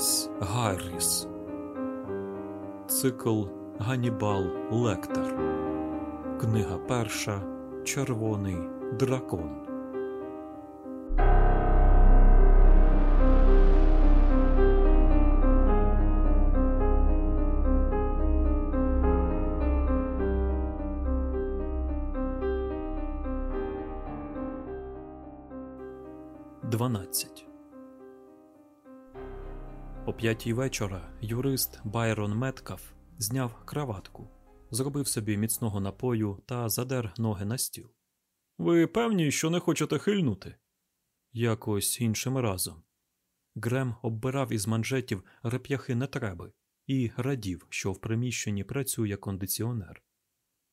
Томас Гарріс. Цикл Ганібал Лектор. Книга перша. Червоний дракон. П'ятій вечора юрист Байрон Меткаф зняв краватку, зробив собі міцного напою та задер ноги на стіл. Ви певні, що не хочете хильнути? Якось іншим разом. Грем оббирав із манжетів реп'яхи нетреби і радів, що в приміщенні працює кондиціонер.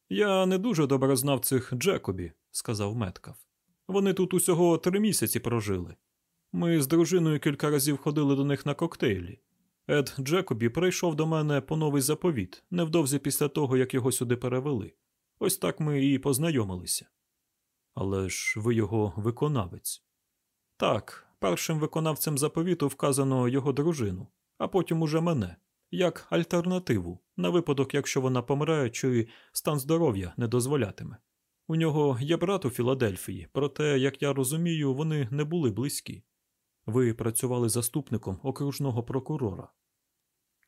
Я не дуже добре знав цих Джекобі, сказав Меткаф. Вони тут усього три місяці прожили. Ми з дружиною кілька разів ходили до них на коктейлі. Ед Джекобі прийшов до мене по новий заповіт невдовзі після того, як його сюди перевели. Ось так ми і познайомилися. Але ж ви його виконавець. Так, першим виконавцем заповіту вказано його дружину, а потім уже мене, як альтернативу, на випадок, якщо вона помре, чи стан здоров'я не дозволятиме. У нього є брат у Філадельфії, проте, як я розумію, вони не були близькі. Ви працювали заступником окружного прокурора.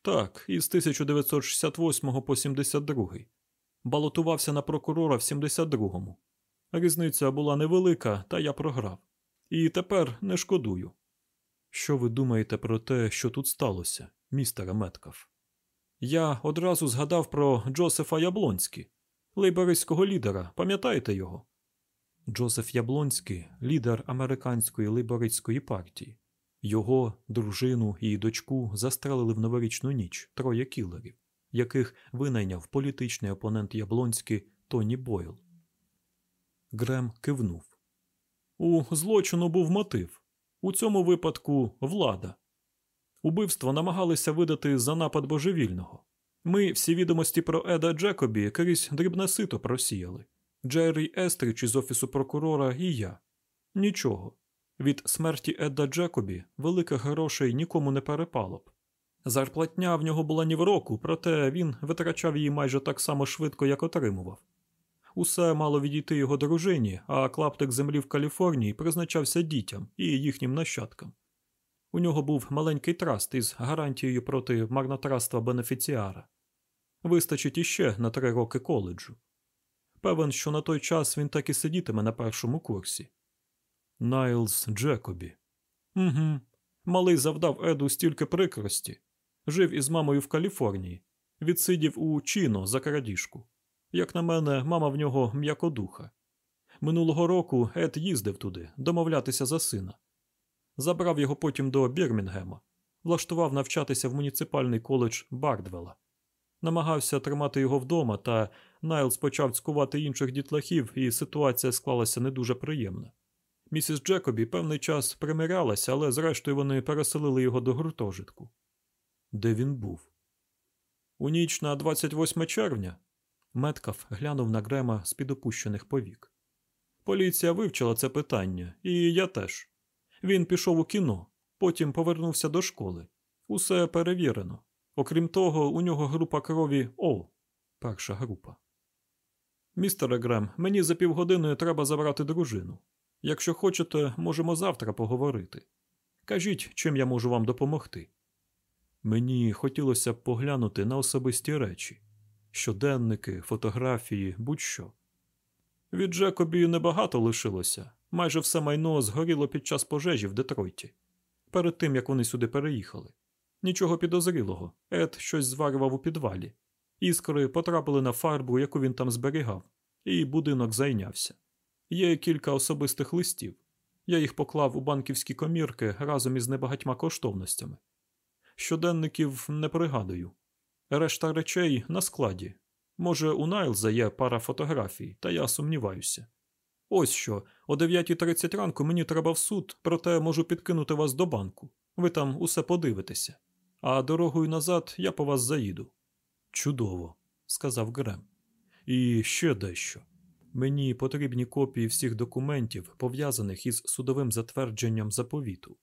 Так, із 1968 по 72. Балотувався на прокурора в 72-му. Різниця була невелика, та я програв. І тепер не шкодую. Що ви думаєте про те, що тут сталося, містере Меткаф? Я одразу згадав про Джосефа Яблонські, лейбористського лідера, пам'ятаєте його? Джозеф Яблонський лідер американської лейбористської партії. Його, дружину і дочку застрелили в новорічну ніч троє кілерів, яких винайняв політичний опонент Яблонський Тоні Бойл. Грем кивнув. У злочину був мотив. У цьому випадку влада. Убивство намагалися видати за напад божевільного. Ми всі відомості про Еда Джекобі крізь дрібне сито просіяли. Джеррі Естріч із офісу прокурора і я. Нічого. Від смерті Едда Джекобі великих грошей нікому не перепало б. Зарплатня в нього була ні в року, проте він витрачав її майже так само швидко, як отримував. Усе мало відійти його дружині, а клаптик землі в Каліфорнії призначався дітям і їхнім нащадкам. У нього був маленький траст із гарантією проти марнотратства бенефіціара. Вистачить іще на три роки коледжу. Певен, що на той час він так і сидітиме на першому курсі. Найлз Джекобі. Угу. Малий завдав Еду стільки прикрості. Жив із мамою в Каліфорнії, відсидів у Чіно за крадіжку. Як на мене, мама в нього м'якодуха. Минулого року Ед їздив туди домовлятися за сина. Забрав його потім до Бірмінгема, влаштував навчатися в муніципальний коледж Бардвелла. Намагався тримати його вдома, та Найлз почав цькувати інших дітлахів, і ситуація склалася не дуже приємна. Місіс Джекобі певний час примирялася, але зрештою вони переселили його до гуртожитку. Де він був? У ніч на 28 червня Меткаф глянув на Грема з під опущених повік. Поліція вивчила це питання, і я теж. Він пішов у кіно, потім повернувся до школи. Усе перевірено. Окрім того, у нього група крові О, перша група. Містере Грем, мені за півгодини треба забрати дружину. Якщо хочете, можемо завтра поговорити. Кажіть, чим я можу вам допомогти. Мені хотілося б поглянути на особисті речі щоденники, фотографії, будь-що. Від Джекобі небагато лишилося, майже все майно згоріло під час пожежі в Детройті, перед тим як вони сюди переїхали. Нічого підозрілого, Ед щось зварював у підвалі. Іскри потрапили на фарбу, яку він там зберігав, і будинок зайнявся. Є кілька особистих листів. Я їх поклав у банківські комірки разом із небагатьма коштовностями. Щоденників не пригадую. Решта речей на складі. Може, у Найлза є пара фотографій, та я сумніваюся. Ось що, о 9.30 ранку мені треба в суд, проте можу підкинути вас до банку. Ви там усе подивитеся. А дорогою назад я по вас заїду. Чудово, сказав Грем. І ще дещо. Мені потрібні копії всіх документів, пов'язаних із судовим затвердженням заповіту.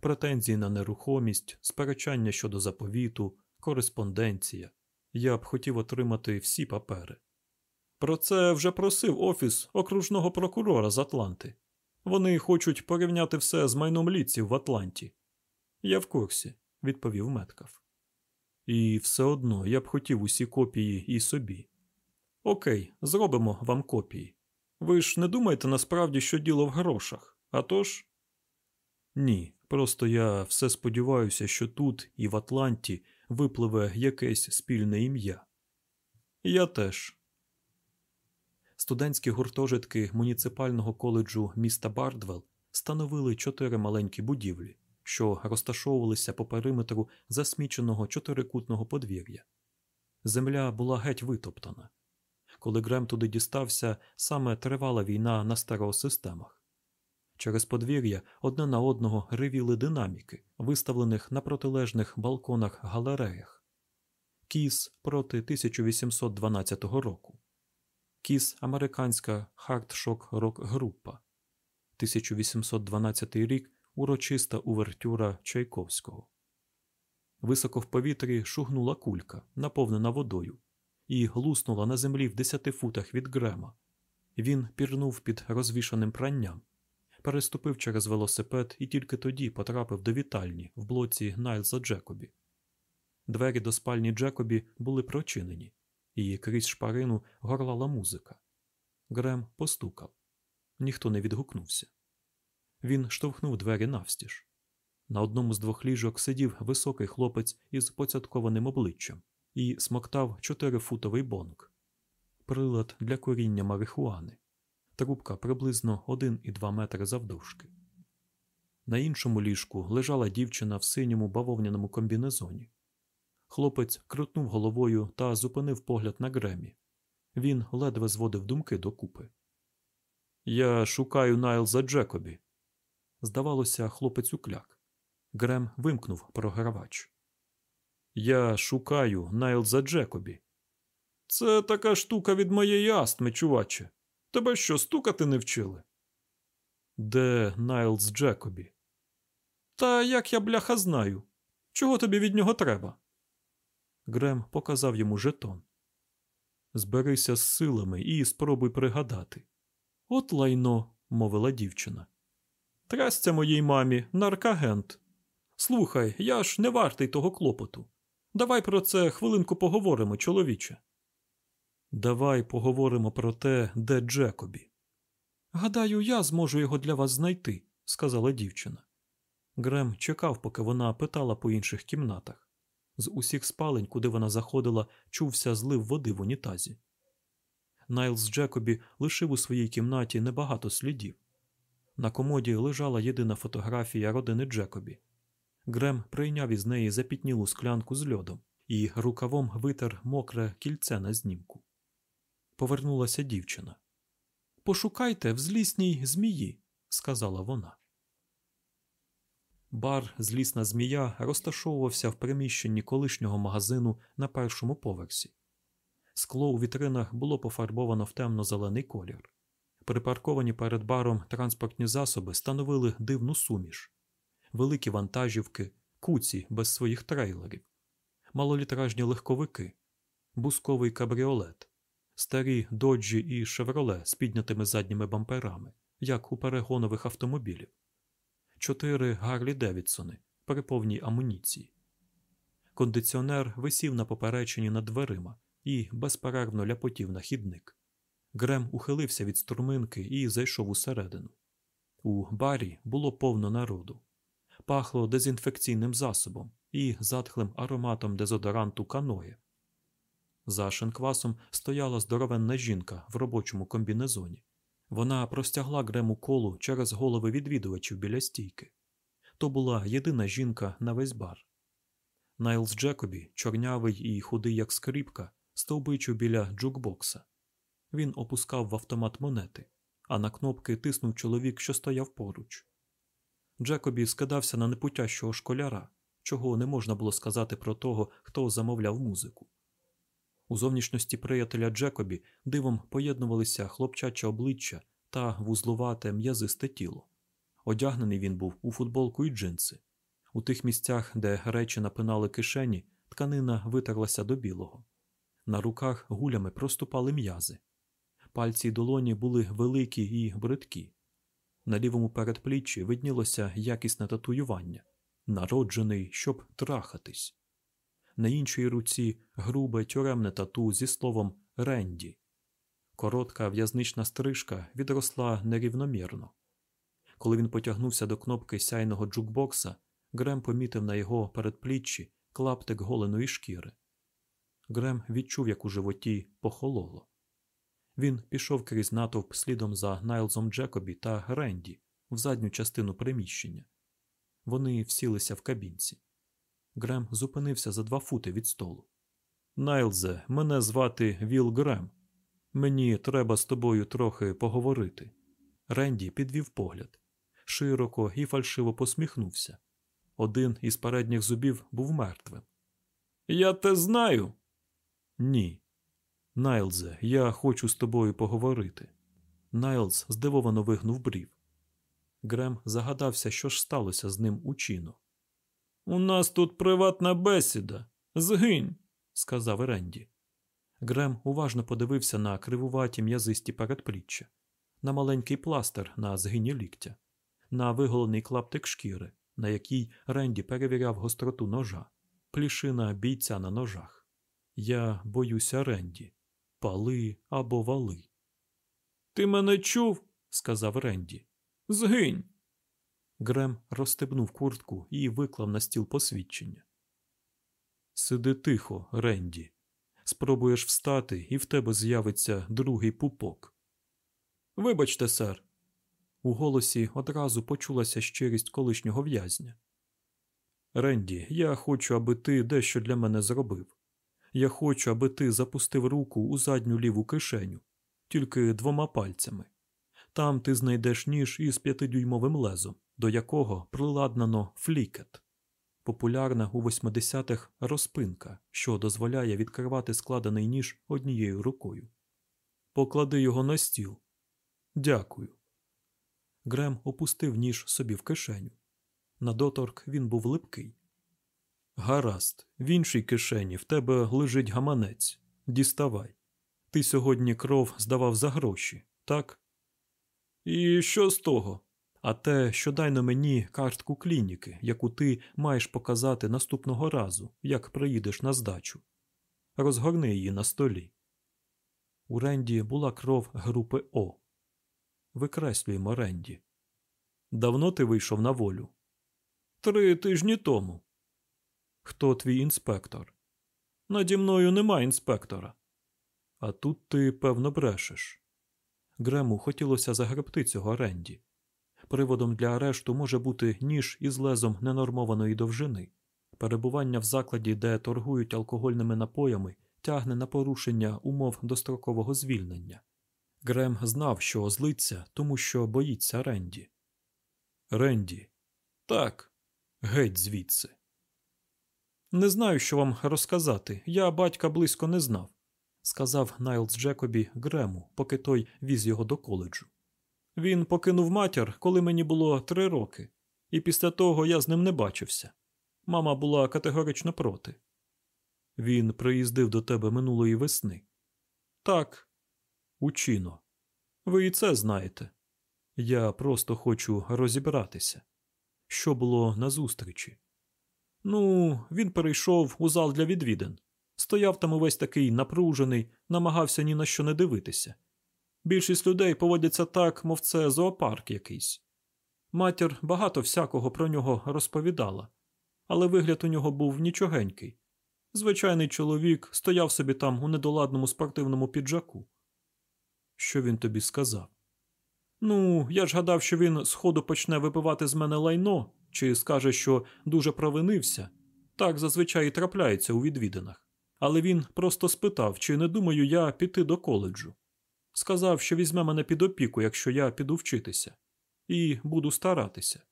претензії на нерухомість, сперечання щодо заповіту, кореспонденція. Я б хотів отримати всі папери. Про це вже просив офіс окружного прокурора з Атланти. Вони хочуть порівняти все з майном ліців в Атланті. Я в курсі, відповів Меткав. І все одно я б хотів усі копії і собі. Окей, зробимо вам копії. Ви ж не думаєте насправді, що діло в грошах, а тож? Ні, просто я все сподіваюся, що тут і в Атланті випливе якесь спільне ім'я. Я теж. Студентські гуртожитки муніципального коледжу міста Бардвелл становили чотири маленькі будівлі, що розташовувалися по периметру засміченого чотирикутного подвір'я. Земля була геть витоптана. Коли Грем туди дістався, саме тривала війна на стереосистемах. Через подвір'я одне на одного ревіли динаміки, виставлених на протилежних балконах галереях. Kiss проти 1812 року. Kiss американська хардшок рок група. 1812 рік урочиста увертюра Чайковського. Високо в повітрі шугнула кулька, наповнена водою, і хлюснула на землі в десяти футах від Грема. Він пірнув під розвішаним пранням, переступив через велосипед і тільки тоді потрапив до вітальні в блоці Найлза Джекобі. Двері до спальні Джекобі були прочинені, і крізь шпарину горлала музика. Грем постукав. Ніхто не відгукнувся. Він штовхнув двері навстіж. На одному з двох ліжок сидів високий хлопець із поцяткованим обличчям і смоктав чотирифутовий бонг. Прилад для куріння марихуани. Трубка приблизно 1,2 метри завдовжки. На іншому ліжку лежала дівчина в синьому бавовняному комбінезоні. Хлопець крутнув головою та зупинив погляд на Гремі. Він ледве зводив думки докупи. Я шукаю Найлза Джекобі. Здавалося, хлопець укляк. Грем вимкнув програвач. Я шукаю Найлза Джекобі. Це така штука від моєї астми, чуваче. Тебе що, стукати не вчили? Де Найлз Джекобі? Та як я бляха знаю. Чого тобі від нього треба? Грем показав йому жетон. Зберися з силами і спробуй пригадати. От лайно, мовила дівчина. Трясця моїй мамі, наркагент. Слухай, я ж не вартий того клопоту. Давай про це хвилинку поговоримо, чоловіче. Давай поговоримо про те, де Джекобі. Гадаю, я зможу його для вас знайти, сказала дівчина. Грем чекав, поки вона питала по інших кімнатах. З усіх спалень, куди вона заходила, чувся злив води в унітазі. Найлз Джекобі лишив у своїй кімнаті небагато слідів. На комоді лежала єдина фотографія родини Джекобі. Грем прийняв із неї запітнілу склянку з льодом і рукавом витер мокре кільце на знімку. Повернулася дівчина. Пошукайте в злісній змії, сказала вона. Бар Злісна змія розташовувався в приміщенні колишнього магазину на першому поверсі. Скло у вітринах було пофарбовано в темно-зелений колір. Припарковані перед баром транспортні засоби становили дивну суміш, великі вантажівки, куці без своїх трейлерів, малолітражні легковики, бусковий кабріолет, старі доджі і шевроле з піднятими задніми бамперами, як у перегонових автомобілів, чотири Гарлі Девідсони при повній амуніції. Кондиціонер висів на поперечині над дверима і безперервно ляпотів на хідник. Грем ухилився від стурминки і зайшов усередину. У барі було повно народу. Пахло дезінфекційним засобом і затхлим ароматом дезодоранту каноє. За шинквасом стояла здоровенна жінка в робочому комбінезоні. Вона простягла Грему колу через голови відвідувачів біля стійки. То була єдина жінка на весь бар. Найлз Джекобі, чорнявий і худий, як скріпка, стовбичив біля джукбокса. Він опускав в автомат монети, а на кнопки тиснув чоловік, що стояв поруч. Джекобі скидався на непутящого школяра, чого не можна було сказати про того, хто замовляв музику. У зовнішності приятеля Джекобі дивом поєднувалися хлопчаче обличчя та вузлувате м'язисте тіло. Одягнений він був у футболку і джинси, У тих місцях, де речі напинали кишені, тканина витерлася до білого. На руках гулями проступали м'язи. Пальці й долоні були великі і бридкі. На лівому передпліччі виднілося якісне татуювання, народжений, щоб трахатись. На іншій руці грубе тюремне тату зі словом Ренді. Коротка в'язнична стрижка відросла нерівномірно. Коли він потягнувся до кнопки сяйного джукбокса, Грем помітив на його передпліччі клаптик голеної шкіри. Грем відчув, як у животі похололо. Він пішов крізь натовп слідом за Найлзом Джекобі та Ренді в задню частину приміщення. Вони всілися в кабінці. Грем зупинився за два фути від столу. Найлзе, мене звати Віл Грем. Мені треба з тобою трохи поговорити. Ренді підвів погляд, широко і фальшиво посміхнувся. Один із передніх зубів був мертвим. Я те знаю. Ні. Найлзе, я хочу з тобою поговорити. Найлз здивовано вигнув брів. Грем загадався, що ж сталося з ним у Чіно. У нас тут приватна бесіда. Згинь, сказав Ренді. Грем уважно подивився на кривуваті м'язисті передпліччя, на маленький пластир на згині ліктя, на виголений клаптик шкіри, на якій Ренді перевіряв гостроту ножа, плішина бійця на ножах. Я боюся Ренді. Пали або вали. Ти мене чув? сказав Ренді. Згинь. Грем розстебнув куртку і виклав на стіл посвідчення. Сиди тихо, Ренді. Спробуєш встати, і в тебе з'явиться другий пупок. Вибачте, сер. У голосі одразу почулася щирість колишнього в'язня. Ренді, я хочу, аби ти дещо для мене зробив. Я хочу, аби ти запустив руку у задню ліву кишеню, тільки двома пальцями. Там ти знайдеш ніж із п'ятидюймовим лезом, до якого приладнано флікет. Популярна у 80-х розпинка, що дозволяє відкривати складений ніж однією рукою. Поклади його на стіл. Дякую. Грем опустив ніж собі в кишеню. На доторк він був липкий. Гаразд, в іншій кишені в тебе лежить гаманець. Діставай. Ти сьогодні кров здавав за гроші, так? І що з того? А те, що дай на мені картку клініки, яку ти маєш показати наступного разу, як приїдеш на здачу. Розгорни її на столі. У Ренді була кров групи О. Викреслюємо Ренді. Давно ти вийшов на волю? Три тижні тому. Хто твій інспектор? Наді мною нема інспектора. А тут ти, певно, брешеш. Грему хотілося загребти цього Ренді. Приводом для арешту може бути ніж із лезом ненормованої довжини. Перебування в закладі, де торгують алкогольними напоями, тягне на порушення умов дострокового звільнення. Грем знав, що злиться, тому що боїться Ренді. Ренді. Так, геть звідси. Не знаю, що вам розказати. Я батька близько не знав, сказав Найлз Джекобі Грему, поки той віз його до коледжу. Він покинув матір, коли мені було три роки, і після того я з ним не бачився. Мама була категорично проти. Він приїздив до тебе минулої весни. Так, учино. Ви і це знаєте. Я просто хочу розібратися. Що було на зустрічі? Ну, він перейшов у зал для відвідин. Стояв там увесь такий напружений, намагався ні на що не дивитися. Більшість людей поводяться так, мов це зоопарк якийсь. Матір багато всякого про нього розповідала, але вигляд у нього був нічогенький. Звичайний чоловік стояв собі там у недоладному спортивному піджаку. Що він тобі сказав? Ну, я ж гадав, що він сходу почне випивати з мене лайно, чи скаже, що дуже провинився. Так зазвичай і трапляється у відвідинах. Але він просто спитав, чи не думаю я піти до коледжу. Сказав, що візьме мене під опіку, якщо я піду вчитися, і буду старатися.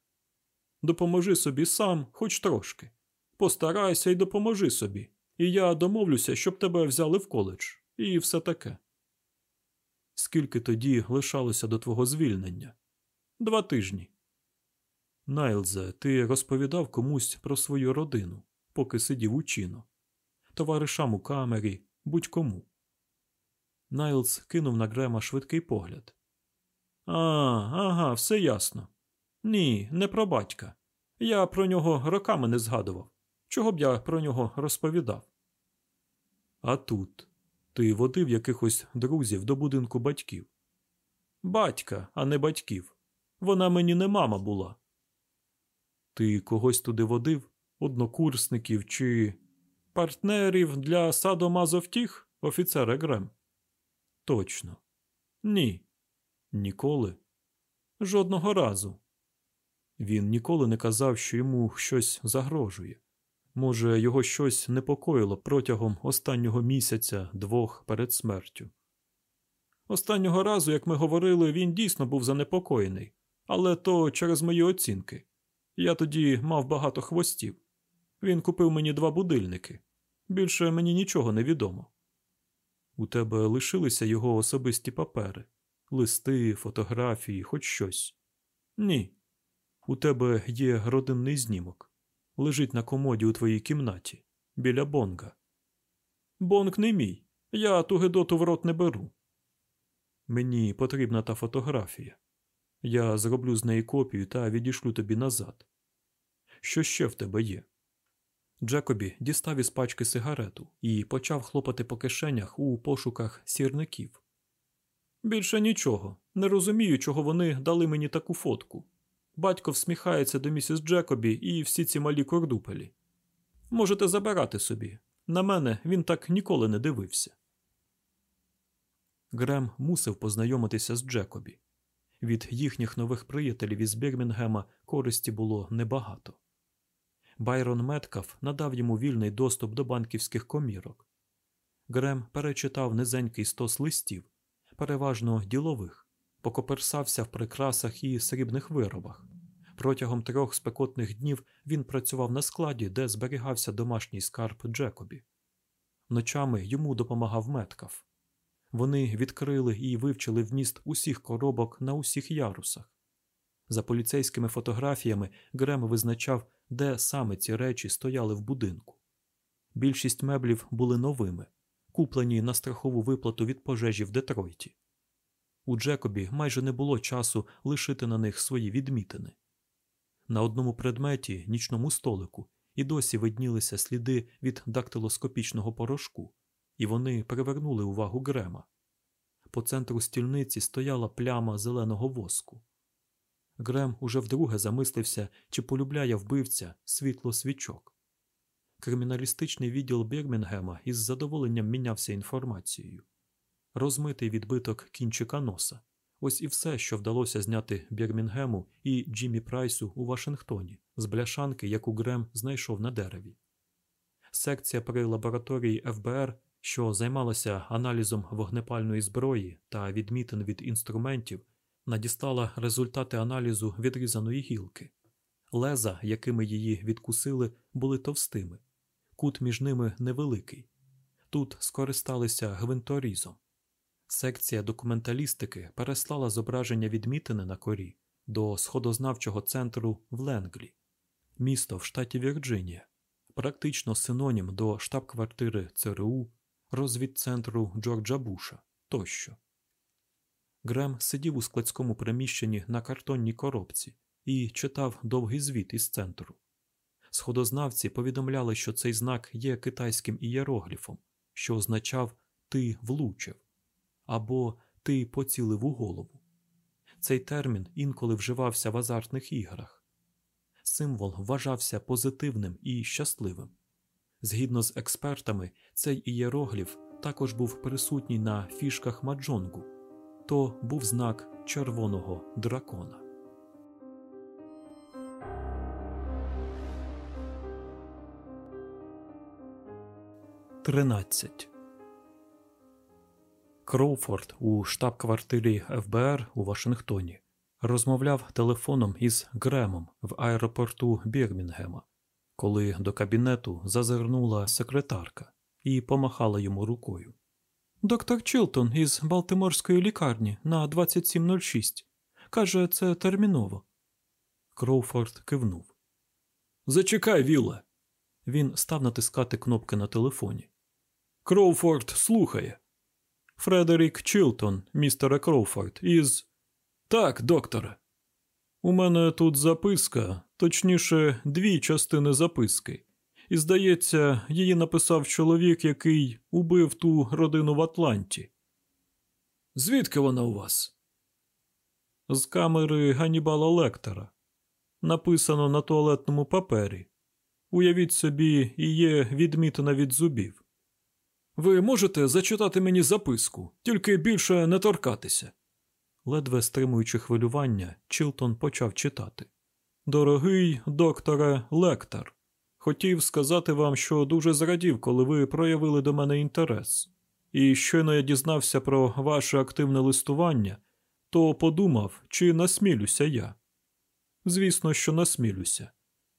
Допоможи собі сам, хоч трошки. Постарайся і допоможи собі, і я домовлюся, щоб тебе взяли в коледж, і все таке. Скільки тоді лишалося до твого звільнення? Два тижні. Найлзе, ти розповідав комусь про свою родину, поки сидів у чіно. Товаришам у камері, будь-кому. Найлз кинув на Грема швидкий погляд. А, ага, все ясно. Ні, не про батька. Я про нього роками не згадував. Чого б я про нього розповідав? А тут ти водив якихось друзів до будинку батьків. Батька, а не батьків. Вона мені не мама була. Ти когось туди водив, однокурсників чи партнерів для садомазовтіх, офіцера Грем? Точно. Ні. Ніколи. Жодного разу. Він ніколи не казав, що йому щось загрожує. Може, його щось непокоїло протягом останнього місяця двох перед смертю. Останнього разу, як ми говорили, він дійсно був занепокоєний, але то через мої оцінки. Я тоді мав багато хвостів. Він купив мені два будильники. Більше мені нічого не відомо. У тебе лишилися його особисті папери, листи, фотографії, хоч щось. Ні. У тебе є родинний знімок. Лежить на комоді у твоїй кімнаті, біля бонга. Бонг не мій. Я ту гидоту в рот не беру. Мені потрібна та фотографія. Я зроблю з неї копію та відішлю тобі назад. Що ще в тебе є? Джекобі дістав із пачки сигарету і почав хлопати по кишенях у пошуках сірників. Більше нічого. Не розумію, чого вони дали мені таку фотку. Батько всміхається до місіс Джекобі і всі ці малі кордупелі. Можете забирати собі. На мене він так ніколи не дивився. Грем мусив познайомитися з Джекобі. Від їхніх нових приятелів із Бірмінгема користі було небагато. Байрон Меткаф надав йому вільний доступ до банківських комірок. Грем перечитав низенький стос листів, переважно ділових, покоперсався в прикрасах і срібних виробах. Протягом трьох спекотних днів він працював на складі, де зберігався домашній скарб Джекобі. Ночами йому допомагав Меткаф. Вони відкрили і вивчили вміст усіх коробок на усіх ярусах. За поліцейськими фотографіями Грем визначав, де саме ці речі стояли в будинку. Більшість меблів були новими, куплені на страхову виплату від пожежі в Детройті. У Джекобі майже не було часу лишити на них свої відмітини. На одному предметі, нічному столику, і досі виднілися сліди від дактилоскопічного порошку, і вони привернули увагу Грема. По центру стільниці стояла пляма зеленого воску. Грем уже вдруге замислився, чи полюбляє вбивця світло свічок. Криміналістичний відділ Бірмінгема із задоволенням мінявся інформацією. Розмитий відбиток кінчика носа. Ось і все, що вдалося зняти Бірмінгему і Джиммі Прайсу у Вашингтоні з бляшанки, яку Грем знайшов на дереві. Секція при лабораторії ФБР, що займалася аналізом вогнепальної зброї та відмітин від інструментів, надіслала результати аналізу відрізаної гілки. Леза, якими її відкусили, були товстими, кут між ними невеликий. Тут скористалися гвинторізом. Секція документалістики переслала зображення відмітини на корі до сходознавчого центру в Ленглі, місто в штаті Вірджинія, практично синонім до штаб-квартири ЦРУ, розвідцентру Джорджа Буша тощо. Грем сидів у складському приміщенні на картонній коробці і читав довгий звіт із центру. Сходознавці повідомляли, що цей знак є китайським ієрогліфом, що означав ти влучив або ти поцілив у голову. Цей термін інколи вживався в азартних іграх. Символ вважався позитивним і щасливим. Згідно з експертами, цей ієрогліф також був присутній на фішках маджонгу, то був знак червоного дракона. Тринадцять Кроуфорд у штаб-квартирі ФБР у Вашингтоні розмовляв телефоном із Гремом в аеропорту Бірмінгема, коли до кабінету зазирнула секретарка і помахала йому рукою. Доктор Чилтон із Балтиморської лікарні на 2706. Каже, це терміново. Кроуфорд кивнув. Зачекай, Вілле. Він став натискати кнопки на телефоні. Кроуфорд слухає. Фредерік Чилтон, містере Кроуфорд, із. Так, докторе. У мене тут записка, точніше, дві частини записки. І, здається, її написав чоловік, який убив ту родину в Атланті. Звідки вона у вас? З камери Ганібала Лектора. Написано на туалетному папері. Уявіть собі, і є відмітина від зубів. Ви можете зачитати мені записку, тільки більше не торкатися. Ледве стримуючи хвилювання, Чилтон почав читати. Дорогий докторе Лектор, хотів сказати вам, що дуже зрадів, коли ви проявили до мене інтерес. І щойно я дізнався про ваше активне листування, то подумав, чи насмілюся я. Звісно, що насмілюся.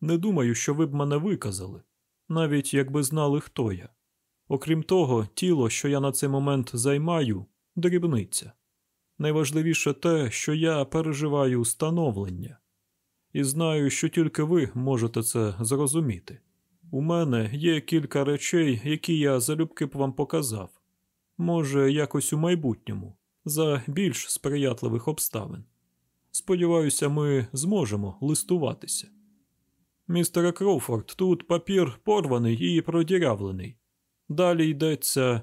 Не думаю, що ви б мене виказали, навіть якби знали, хто я. Окрім того, тіло, що я на цей момент займаю, дрібниця. Найважливіше те, що я переживаю становлення, і знаю, що тільки ви можете це зрозуміти. У мене є кілька речей, які я залюбки б вам показав, може, якось у майбутньому, за більш сприятливих обставин. Сподіваюся, ми зможемо листуватися. Містере Кроуфорд, тут папір порваний і продірявлений. Далі йдеться.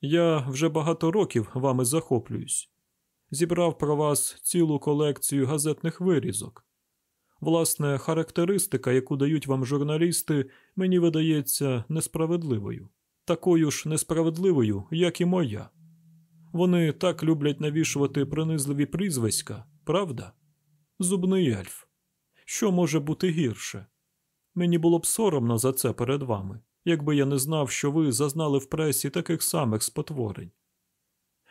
Я вже багато років вами захоплююсь. Зібрав про вас цілу колекцію газетних вирізок. Власне, характеристика, яку дають вам журналісти, мені видається несправедливою, такою ж несправедливою, як і моя. Вони так люблять навішувати принизливі прізвиська, правда? Зубний ельф. Що може бути гірше? Мені було б соромно за це перед вами, якби я не знав, що ви зазнали в пресі таких самих спотворень.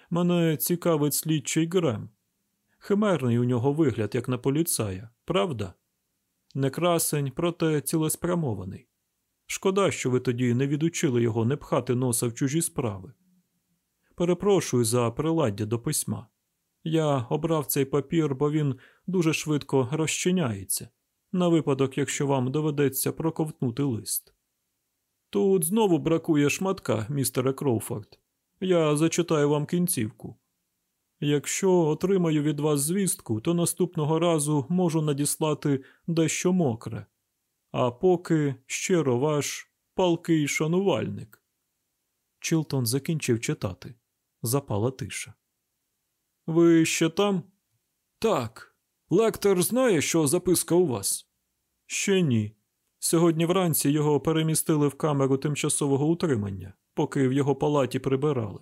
Мене цікавить слідчий Грем. Химерний у нього вигляд, як на поліцая, правда? Не красень, проте цілеспрямований. Шкода, що ви тоді не відучили його не пхати носа в чужі справи. Перепрошую за приладдя до письма. Я обрав цей папір, бо він дуже швидко розчиняється, на випадок, якщо вам доведеться проковтнути лист. Тут знову бракує шматка, містере Кроуфорд. Я зачитаю вам кінцівку. Якщо отримаю від вас звістку, то наступного разу можу надіслати дещо мокре, а поки щиро ваш палкий шанувальник. Чилтон закінчив читати. Запала тиша. Ви ще там? Так. Лектор знає, що записка у вас? Ще ні. Сьогодні вранці його перемістили в камеру тимчасового утримання, поки в його палаті прибирали.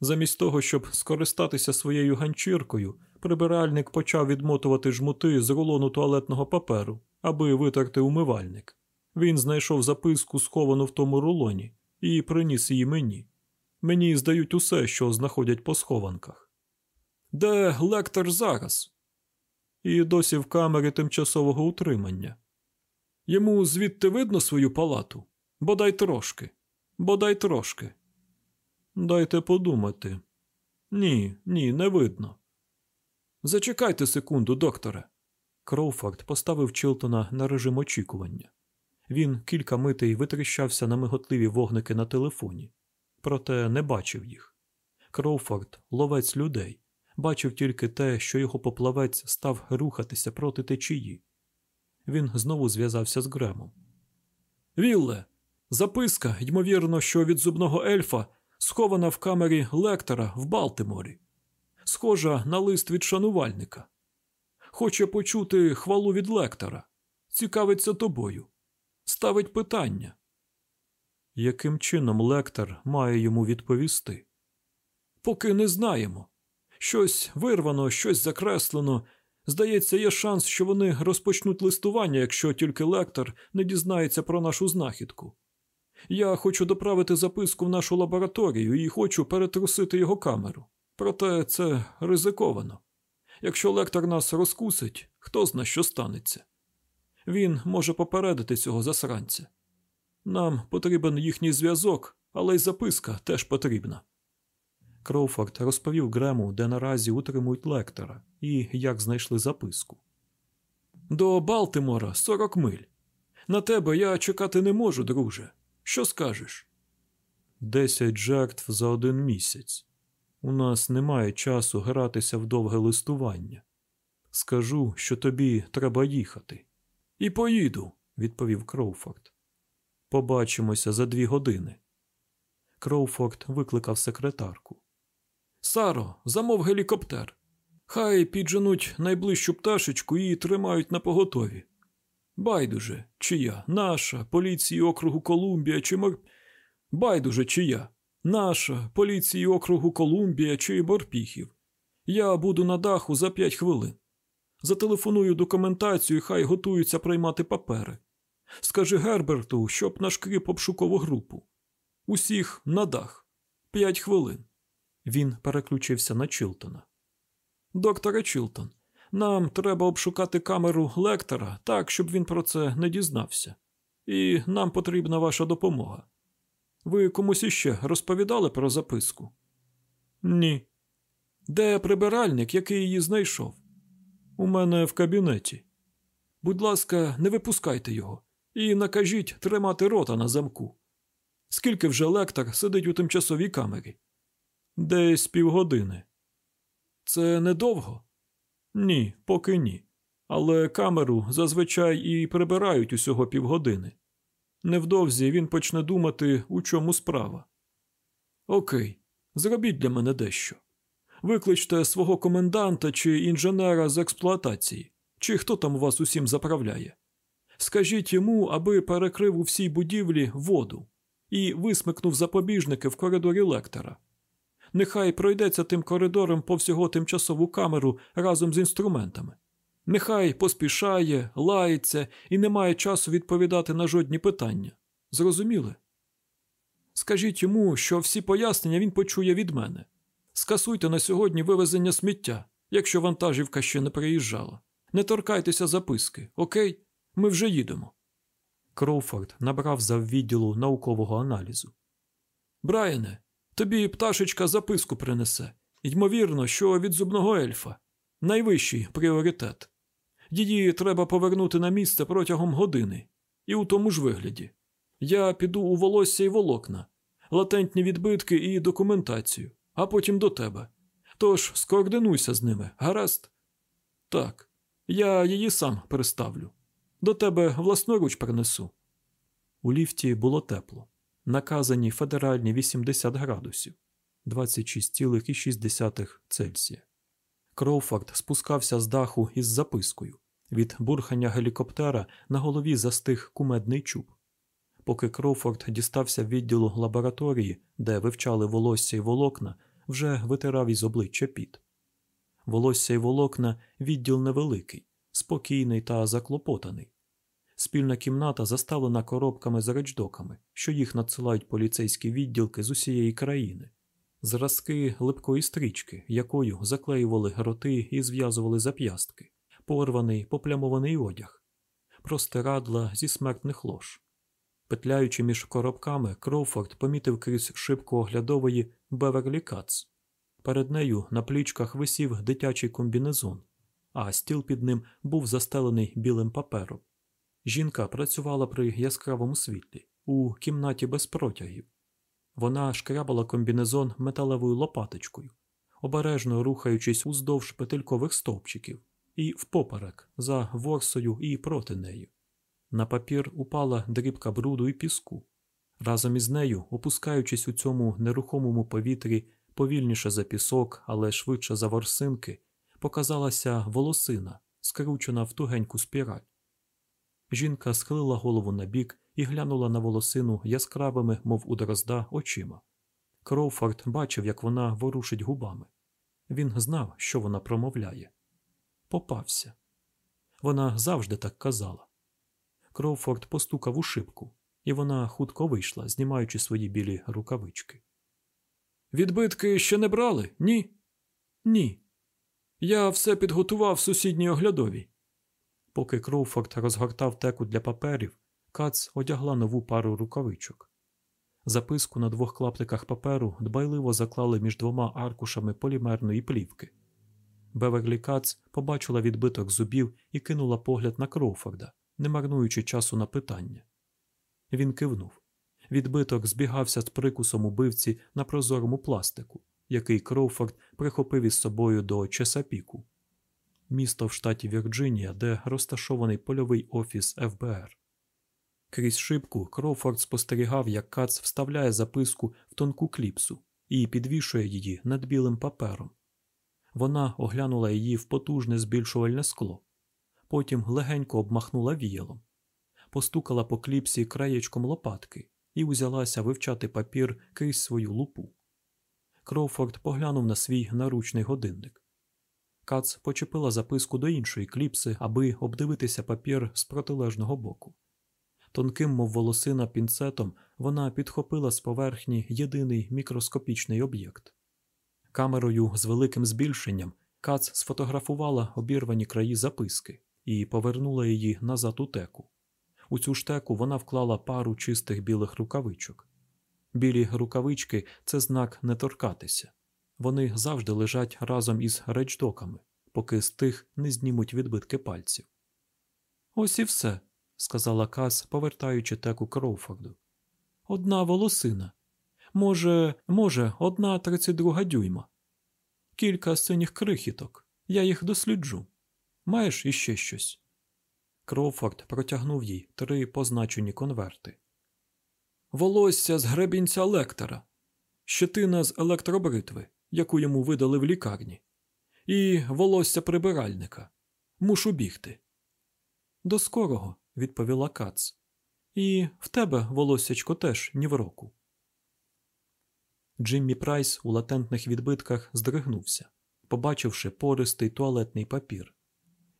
Замість того, щоб скористатися своєю ганчіркою, прибиральник почав відмотувати жмути з рулону туалетного паперу, аби витерти умивальник. Він знайшов записку, сховану в тому рулоні, і приніс її мені. Мені здають усе, що знаходять по схованках. Де лектор зараз? І досі в камері тимчасового утримання. Йому звідти видно свою палату? Бодай трошки, бодай трошки. Дайте подумати. Ні, ні, не видно. Зачекайте секунду, докторе. Кроуфорд поставив Чилтона на режим очікування. Він кілька митей витріщався на миготливі вогники на телефоні, проте не бачив їх. Кроуфорд, ловець людей, бачив тільки те, що його поплавець став рухатися проти течії. Він знову зв'язався з Гремом. Вілле, записка, ймовірно, що від зубного ельфа схована в камері лектора в Балтиморі, схожа на лист від шанувальника. Хоче почути хвалу від лектора, цікавиться тобою, ставить питання. Яким чином лектор має йому відповісти? Поки не знаємо. Щось вирвано, щось закреслено. Здається, є шанс, що вони розпочнуть листування, якщо тільки лектор не дізнається про нашу знахідку. Я хочу доправити записку в нашу лабораторію і хочу перетрусити його камеру. Проте це ризиковано. Якщо лектор нас розкусить, хто зна, що станеться. Він може попередити цього засранця. Нам потрібен їхній зв'язок, але й записка теж потрібна. Кроуфорд розповів Грему, де наразі утримують лектора і як знайшли записку. До Балтимора 40 миль. На тебе я чекати не можу, друже. Що скажеш? Десять жертв за один місяць. У нас немає часу гратися в довге листування. Скажу, що тобі треба їхати. І поїду, відповів Кроуфорд. Побачимося за дві години. Кроуфорд викликав секретарку. Саро, замов гелікоптер. Хай підженуть найближчу пташечку і тримають на поготові. Байдуже, чия, наша, поліції округу Колумбія чи мор... Байдуже, чия, наша, поліції округу Колумбія чи Борпіхів. Я буду на даху за п'ять хвилин. Зателефоную документацію, хай готуються приймати папери. Скажи Герберту, щоб нашкріп обшукову групу. Усіх на дах. П'ять хвилин. Він переключився на Чилтона. Докторе Чилтон, нам треба обшукати камеру лектора так, щоб він про це не дізнався. І нам потрібна ваша допомога. Ви комусь іще розповідали про записку? Ні. Де прибиральник, який її знайшов? У мене в кабінеті. Будь ласка, не випускайте його і накажіть тримати рота на замку. Скільки вже лектор сидить у тимчасовій камері? Десь півгодини. Це недовго? Ні, поки ні. Але камеру зазвичай і прибирають усього півгодини. Невдовзі він почне думати, у чому справа. Окей, зробіть для мене дещо. Викличте свого коменданта чи інженера з експлуатації, чи хто там вас усім заправляє. Скажіть йому, аби перекрив у всій будівлі воду і висмикнув запобіжники в коридорі лектора. Нехай пройдеться тим коридором по всього тимчасову камеру разом з інструментами. Нехай поспішає, лається і не має часу відповідати на жодні питання. Зрозуміли? Скажіть йому, що всі пояснення він почує від мене. Скасуйте на сьогодні вивезення сміття, якщо вантажівка ще не приїжджала. Не торкайтеся записки, окей? Ми вже їдемо. Кроуфорд набрав за відділу наукового аналізу. Брайане, тобі пташечка записку принесе. Ймовірно, що від зубного ельфа. Найвищий пріоритет. Її треба повернути на місце протягом години, і у тому ж вигляді. Я піду у волосся і волокна, латентні відбитки і документацію, а потім до тебе. Тож скоординуйся з ними, гаразд? Так, я її сам приставлю. До тебе власноруч принесу. У ліфті було тепло. Наказані федеральні 80 градусів 26,6 Цельсія. Кроуфорд спускався з даху із запискою. Від бурхання гелікоптера на голові застиг кумедний чуб. Поки Кроуфорд дістався відділу лабораторії, де вивчали волосся й волокна, вже витирав із обличчя піт. Волосся й волокна відділ невеликий, спокійний та заклопотаний. Спільна кімната заставлена коробками з речдоказами, що їх надсилають поліцейські відділки з усієї країни, зразки липкої стрічки, якою заклеювали роти і зв'язували зап'ястки, порваний поплямований одяг, простирадла зі смертних лож. Петляючи між коробками, Кроуфорд помітив крізь шибку оглядової Беверлі Кац. Перед нею на плічках висів дитячий комбінезон, а стіл під ним був застелений білим папером. Жінка працювала при яскравому світлі у кімнаті без протягів. Вона шкрябала комбінезон металевою лопаточкою, обережно рухаючись уздовж петелькових стовпчиків, і впоперек за ворсою і проти нею. На папір упала дрібка бруду і піску. Разом із нею, опускаючись у цьому нерухомому повітрі повільніше за пісок, але швидше за ворсинки, показалася волосина, скручена в тугеньку спіраль. Жінка схилила голову на бік і глянула на волосину яскравими, мов у дрозда, очима. Кроуфорд бачив, як вона ворушить губами. Він знав, що вона промовляє. Попався. Вона завжди так казала. Кроуфорд постукав у шибку, і вона хутко вийшла, знімаючи свої білі рукавички. Відбитки ще не брали? Ні? Ні. Я все підготував у сусідній оглядовій. Поки Кроуфорд розгортав теку для паперів, Кац одягла нову пару рукавичок. Записку на двох клаптиках паперу дбайливо заклали між двома аркушами полімерної плівки. Беверлі Кац побачила відбиток зубів і кинула погляд на Кроуфорда, не марнуючи часу на питання. Він кивнув. Відбиток збігався з прикусом убивці на прозорому пластику, який Кроуфорд прихопив із собою до Чесапіку, місто в штаті Вірджинія, де розташований польовий офіс ФБР. Крізь шибку Кроуфорд спостерігав, як Кац вставляє записку в тонку кліпсу і підвішує її над білим папером. Вона оглянула її в потужне збільшувальне скло, потім легенько обмахнула віялом, постукала по кліпсі краєчком лопатки і узялася вивчати папір крізь свою лупу. Кроуфорд поглянув на свій наручний годинник. Кац почепила записку до іншої кліпси, аби обдивитися папір з протилежного боку. Тонким, мов волосина пінцетом, вона підхопила з поверхні єдиний мікроскопічний об'єкт. Камерою з великим збільшенням Кац сфотографувала обірвані краї записки і повернула її назад у теку. У цю штеку вона вклала пару чистих білих рукавичок. Білі рукавички це знак не торкатися. Вони завжди лежать разом із речдоками, поки з тих не знімуть відбитки пальців. Ось і все, сказала Кас, повертаючи теку Кроуфорду. Одна волосина. Може, може, одна тридцять друга дюйма. Кілька синіх крихіток. Я їх досліджу. Маєш іще щось? Кроуфорд протягнув їй три позначені конверти. Волосся з гребінця лектора, щетина з електробритви, яку йому видали в лікарні, і волосся прибиральника. Мушу бігти. До скорого, відповіла Кац. І в тебе, волоссячко, теж ні в року. Джиммі Прайс у латентних відбитках здригнувся, побачивши пористий туалетний папір.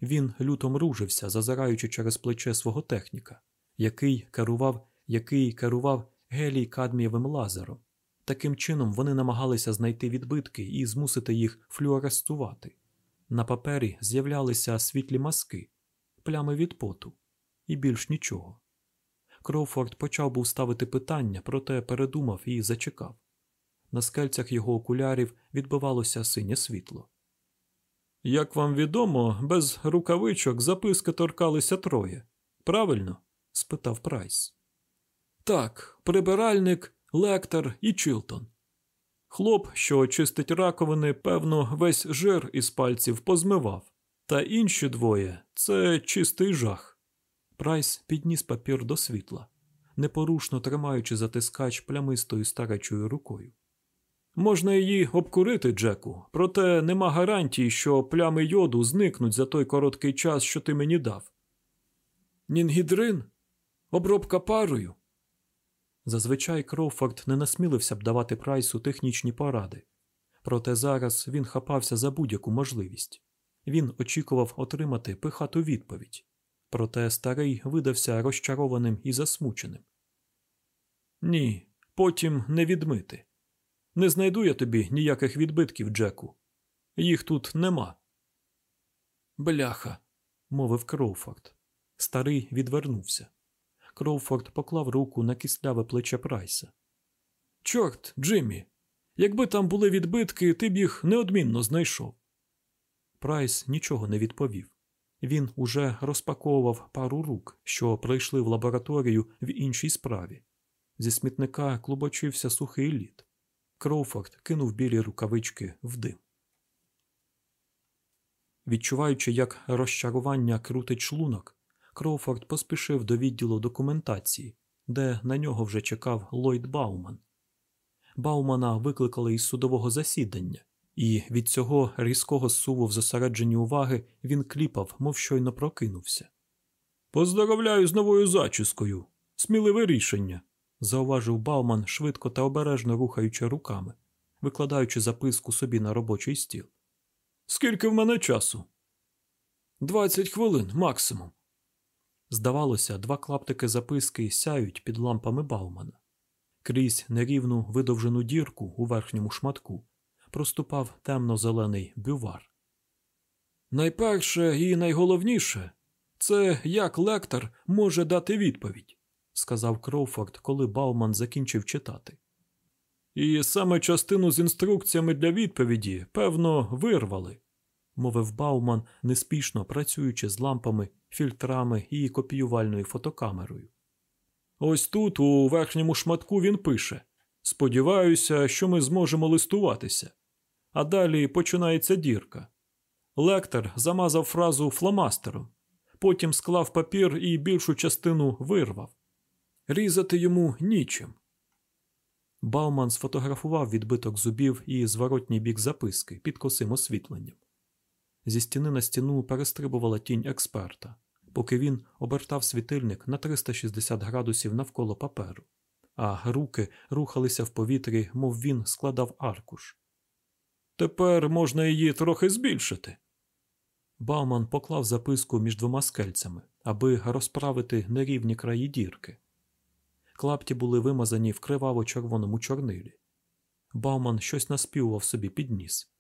Він люто мружився, зазираючи через плече свого техніка, який керував який керував гелій кадмієвим лазером. Таким чином вони намагалися знайти відбитки і змусити їх флюоресцувати. На папері з'являлися світлі маски, плями від поту, і більш нічого. Кроуфорд почав був ставити питання, проте передумав і зачекав. На скельцях його окулярів відбивалося синє світло. Як вам відомо, без рукавичок записки торкалися троє. Правильно? спитав Прайс. Так, прибиральник, лектор і Чилтон. Хлоп, що чистить раковини, певно, весь жир із пальців позмивав, та інші двоє це чистий жах. Прайс підніс папір до світла, непорушно тримаючи затискач плямистою старечою рукою. Можна її обкурити, Джеку, проте нема гарантії, що плями йоду зникнуть за той короткий час, що ти мені дав. Нінгідрин? Обробка парою. Зазвичай Кроуфорд не насмілився б давати прайсу технічні поради, проте зараз він хапався за будь-яку можливість. Він очікував отримати пихату відповідь, проте старий видався розчарованим і засмученим. Ні, потім не відмити. Не знайду я тобі ніяких відбитків, Джеку. Їх тут нема. Бляха, мовив Кроуфорд. Старий відвернувся. Кроуфорд поклав руку на кисляве плече Прайса. Чорт, Джиммі, якби там були відбитки, ти б їх неодмінно знайшов. Прайс нічого не відповів. Він уже розпаковував пару рук, що прийшли в лабораторію в іншій справі. Зі смітника клубочився сухий лід. Кроуфорд кинув білі рукавички в дим. Відчуваючи, як розчарування крутить шлунок, Кроуфорд поспішив до відділу документації, де на нього вже чекав Ллойд Бауман. Баумана викликали із судового засідання, і від цього різкого суву в зосередженні уваги він кліпав, мов щойно прокинувся. Поздоровляю з новою зачіскою. Сміливе рішення, зауважив Бауман, швидко та обережно рухаючи руками, викладаючи записку собі на робочий стіл. Скільки в мене часу? Двадцять хвилин максимум. Здавалося, два клаптики записки сяють під лампами Баумана. Крізь нерівну видовжену дірку у верхньому шматку проступав темно-зелений бювар. Найперше і найголовніше це як лектор може дати відповідь, сказав Кроуфорд, коли Бауман закінчив читати. І саме частину з інструкціями для відповіді, певно, вирвали. мовив Бауман, неспішно працюючи з лампами, фільтрами і копіювальною фотокамерою. Ось тут, у верхньому шматку, він пише Сподіваюся, що ми зможемо листуватися. А далі починається дірка. Лектор замазав фразу фломастером, потім склав папір і більшу частину вирвав. Різати йому нічим. Бауман сфотографував відбиток зубів і зворотній бік записки під косим освітленням. Зі стіни на стіну перестрибувала тінь експерта, поки він обертав світильник на 360 градусів навколо паперу, а руки рухалися в повітрі, мов він складав аркуш. Тепер можна її трохи збільшити. Бауман поклав записку між двома скельцями, аби розправити нерівні краї дірки. Клапті були вимазані в криваво-червоному чорнилі. Бауман щось наспівував собі під ніс.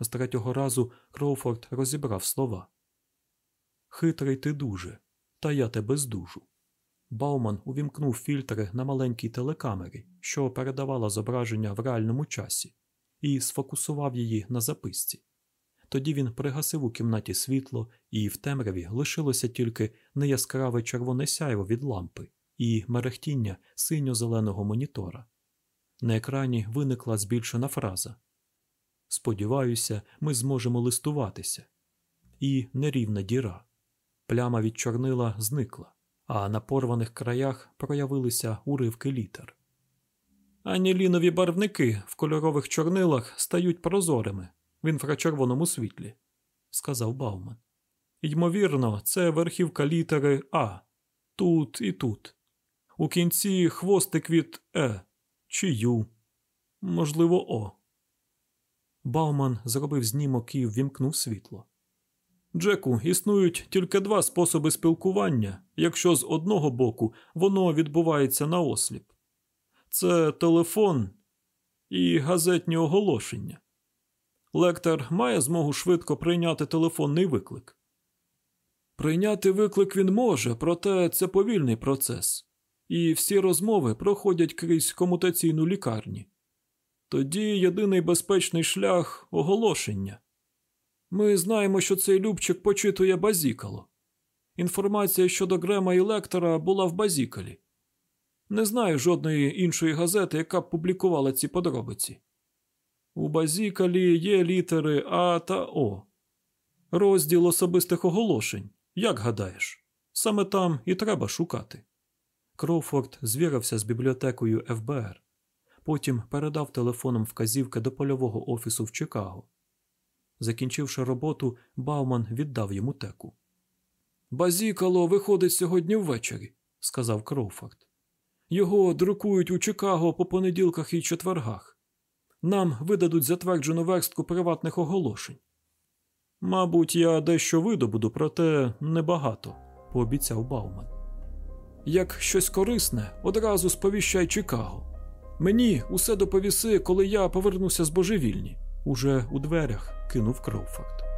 З третього разу Кроуфорд розібрав слова. Хитрий ти дуже, та я тебе здужу. Бауман увімкнув фільтри на маленькій телекамері, що передавала зображення в реальному часі, і сфокусував її на записці. Тоді він пригасив у кімнаті світло, і в темряві лишилося тільки неяскраве червоне сяйво від лампи і мерехтіння синьо-зеленого монітора. На екрані виникла збільшена фраза Сподіваюся, ми зможемо листуватися. І нерівна діра. Пляма від чорнила зникла, а на порваних краях проявилися уривки літер. Анілінові барвники в кольорових чорнилах стають прозорими в інфрачервоному світлі, сказав Бауман. Ймовірно, це верхівка літери А. Тут і тут. У кінці хвостик від Е чи Ю, можливо, О. Бауман зробив знімок і ввімкнув світло. Джеку, існують тільки два способи спілкування, якщо з одного боку воно відбувається наосліп. Це телефон і газетні оголошення. Лектор має змогу швидко прийняти телефонний виклик. Прийняти виклик він може, проте це повільний процес, і всі розмови проходять крізь комутаційну лікарні. Тоді єдиний безпечний шлях оголошення. Ми знаємо, що цей Любчик почитує базікало. Інформація щодо Грема і Лектора була в базікалі. Не знаю жодної іншої газети, яка б публікувала ці подробиці. У базікалі є літери А та О. Розділ особистих оголошень. Як гадаєш? Саме там і треба шукати. Кроуфорд звірився з бібліотекою ФБР. Потім передав телефоном вказівки до польового офісу в Чикаго. Закінчивши роботу, Бауман віддав йому теку. Базікало виходить сьогодні ввечері, сказав Кроуфорд. Його друкують у Чикаго по понеділках і четвергах. Нам видадуть затверджену верстку приватних оголошень. Мабуть, я дещо видобуду, проте небагато, пообіцяв Бауман. Як щось корисне, одразу сповіщай Чикаго. Мені усе доповіси, коли я повернуся з божевільні. Уже у дверях кинув Кроуфорд.